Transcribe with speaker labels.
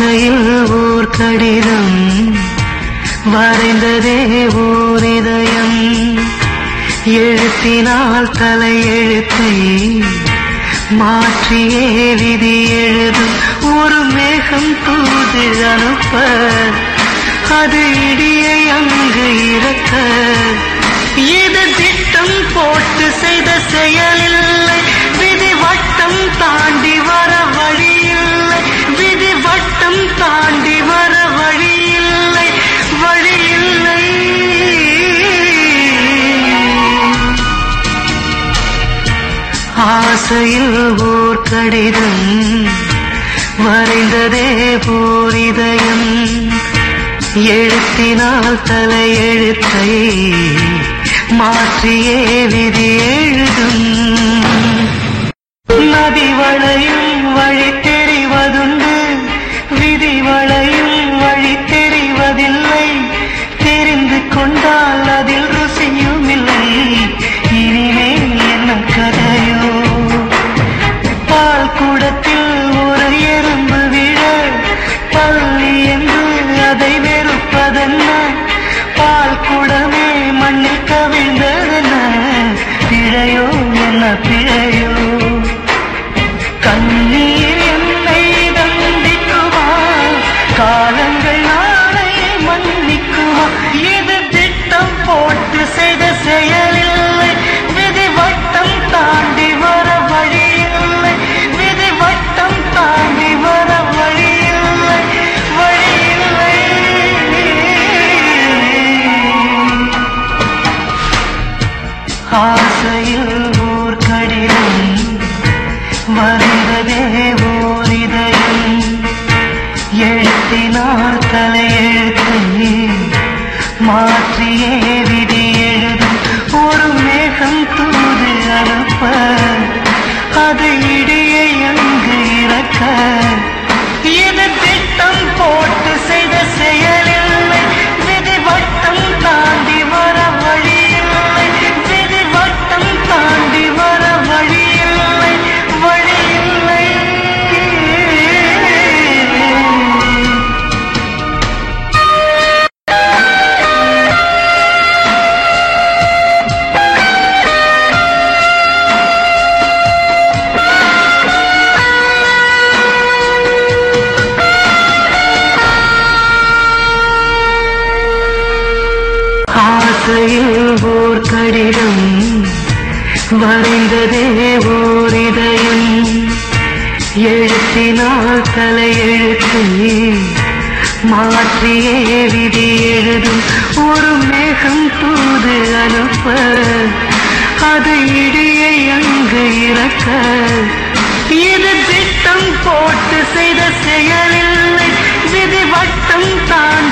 Speaker 1: ஆசையில் ஓர் கடிதம் வரைந்ததே ஓர் இதயம். எழுத்தினால் தலையெழுத்தை மாற்றியே விதி எழுதும். ஒரு மேகம் தூது அனுப்ப அது இடியை அங்கு இறக்க. இது திட்டம் போட்டு செய்த செயலில் ஆசையில் ஓர் கடிதம் மறைந்ததே போர் இதயம். எழுத்தினால் தலையெழுத்தை மாற்றியே விதி எழுதும். நதி வளை പുടവേ മണ്ണിൽ കവിഴ്ന്നതെന്ന് തിഴയോ എന്ന மாற்றியே விதி எழுதும் ஒரு மேகம் தூது அனுப்ப அதை இடி ஆசையில் ஓர் கடிதம் வரைந்ததே ஓர் இதயம் எழுத்தினால் தலையெழுத்தை மாற்றியே விதி எழுதும் ஒரு மேகம் தூது அனுப்ப அது இடியை அங்கு இறக்க. இது திட்டம் போட்டு செய்த செயலில்லை விதி வட்டம் தான்